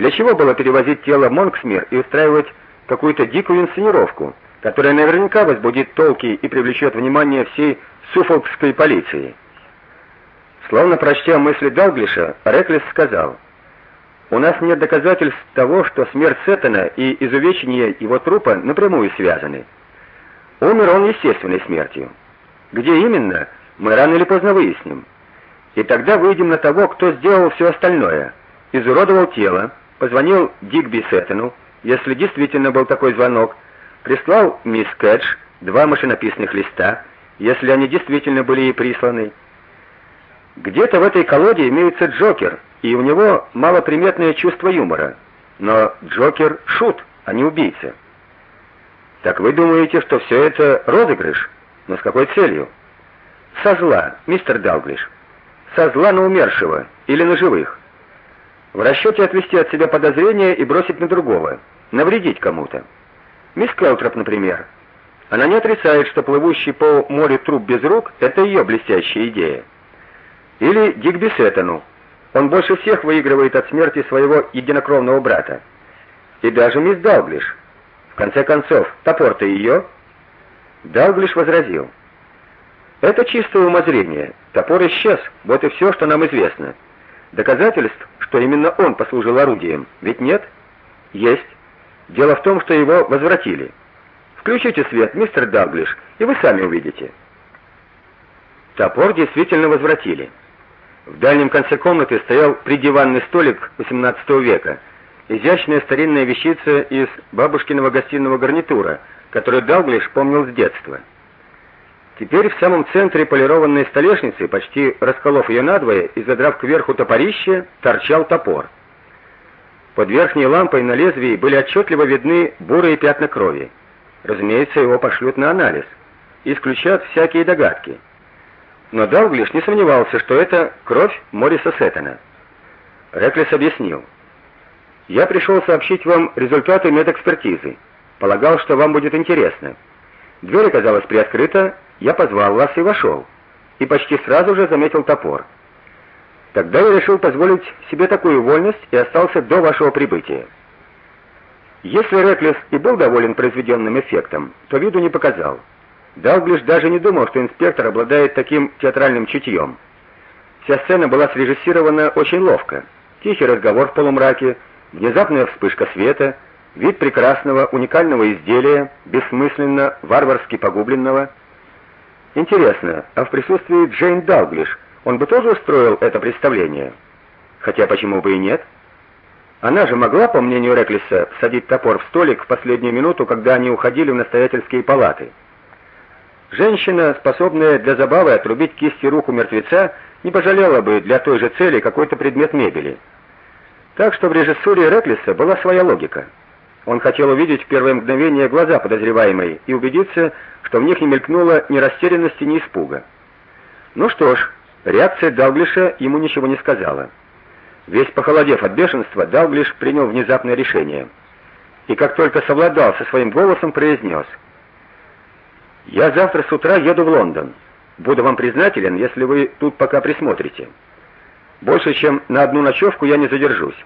Для чего было перевозить тело в Монксмир и устраивать какую-то дикую инсценировку, которая наверняка возбудит толки и привлечет внимание всей суфолкской полиции? Словно прочтя мысли Далглиша, Реклис сказал: "У нас нет доказательств того, что смерть Сеттона и изувечение его трупа напрямую связаны. Умер он естественной смертью. Где именно, мы рано или поздно выясним. И тогда выйдем на того, кто сделал все остальное. Изуродовал тело, позвонил Дигби Сеттону, если действительно был такой звонок, прислал мисс Кэтч два машинописных листа, если они действительно были ей присланы. Где-то в этой колоде имеется Джокер, и у него малоприметное чувство юмора. Но Джокер шут, а не убийца. Так вы думаете, что все это розыгрыш? Но с какой целью? Со зла, мистер Далглиш. Со зла на умершего или на живых. В расчете отвести от себя подозрения и бросить на другого, навредить кому-то. Мисс Келтроп, например. Она не отрицает, что плывущий по морю труп без рук это ее блестящая идея. Или Дигби Сеттону. Он больше всех выигрывает от смерти своего единокровного брата. И даже мисс Далглиш. В конце концов, топор-то ее. Далглиш возразил: "Это чистое умозрение. Топор исчез. Вот и все, что нам известно. Доказательств, что именно он послужил орудием, ведь нет? Есть. Дело в том, что его возвратили. Включите свет, мистер Далглиш, и вы сами увидите". Топор действительно возвратили. В дальнем конце комнаты стоял придиванный столик XVIII века, изящная старинная вещица из бабушкиного гостиного гарнитура, которую Далглиш помнил с детства. Теперь в самом центре полированной столешницы, почти расколов ее надвое и задрав кверху топорище, торчал топор. Под верхней лампой на лезвии были отчетливо видны бурые пятна крови. Разумеется, его пошлют на анализ, исключат всякие догадки. Но Далглиш не сомневался, что это кровь Мориса Сеттона. Реклис объяснил: "Я пришел сообщить вам результаты медэкспертизы. Полагал, что вам будет интересно. Дверь оказалась приоткрыта, я позвал вас и вошел. И почти сразу же заметил топор. Тогда я решил позволить себе такую вольность и остался до вашего прибытия. Если Реклис и был доволен произведенным эффектом, то виду не показал. Далглиш даже не думал, что инспектор обладает таким театральным чутьем. Вся сцена была срежиссирована очень ловко. Тихий разговор в полумраке, внезапная вспышка света, вид прекрасного, уникального изделия, бессмысленно, варварски погубленного. Интересно, а в присутствии Джейн Далглиш он бы тоже устроил это представление? Хотя почему бы и нет? Она же могла, по мнению Реклиса, садить топор в столик в последнюю минуту, когда они уходили в настоятельские палаты. Женщина, способная для забавы отрубить кисти руку мертвеца, не пожалела бы для той же цели какой-то предмет мебели. Так что в режиссуре Реклиса была своя логика. Он хотел увидеть в первое мгновение глаза подозреваемой и убедиться, что в них не мелькнуло ни растерянности, ни испуга. Ну что ж, реакция Далглиша ему ничего не сказала. Весь похолодев от бешенства, Далглиш принял внезапное решение. И как только совладал со своим голосом, произнес — я завтра с утра еду в Лондон. Буду вам признателен, если вы тут пока присмотрите. Больше, чем на одну ночевку я не задержусь.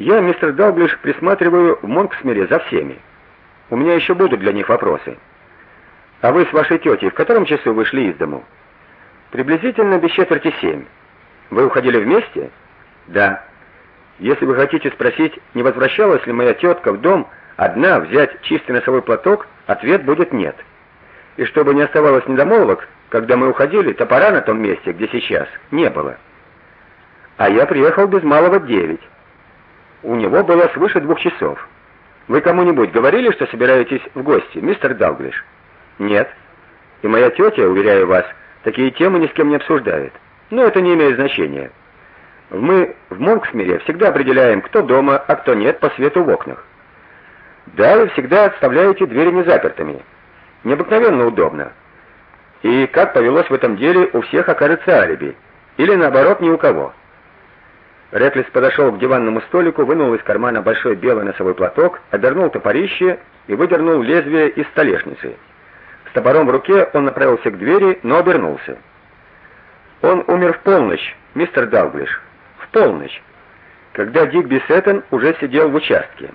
Я, мистер Далглиш, присматриваю в Монксмире за всеми. У меня еще будут для них вопросы. А вы с вашей тетей в котором часу вышли из дому? Приблизительно без четверти семь. Вы уходили вместе? Да. Если вы хотите спросить, не возвращалась ли моя тетка в дом одна взять чистый носовой платок, ответ будет нет и чтобы не оставалось недомолвок, когда мы уходили, топора на том месте, где сейчас, не было. А я приехал без малого девять. У него было свыше двух часов. Вы кому-нибудь говорили, что собираетесь в гости, мистер Далглиш? Нет. И моя тетя, уверяю вас, такие темы ни с кем не обсуждает. Но это не имеет значения. Мы в Монксмире всегда определяем, кто дома, а кто нет по свету в окнах. Да, вы всегда оставляете двери незапертыми необыкновенно удобно. И как повелось в этом деле, у всех окажется алиби, или наоборот, ни у кого. Реклис подошел к диванному столику, вынул из кармана большой белый носовой платок, обернул топорище и выдернул лезвие из столешницы. С топором в руке он направился к двери, но обернулся. Он умер в полночь, мистер Далглиш. В полночь. когда Дик Бисеттон уже сидел в участке.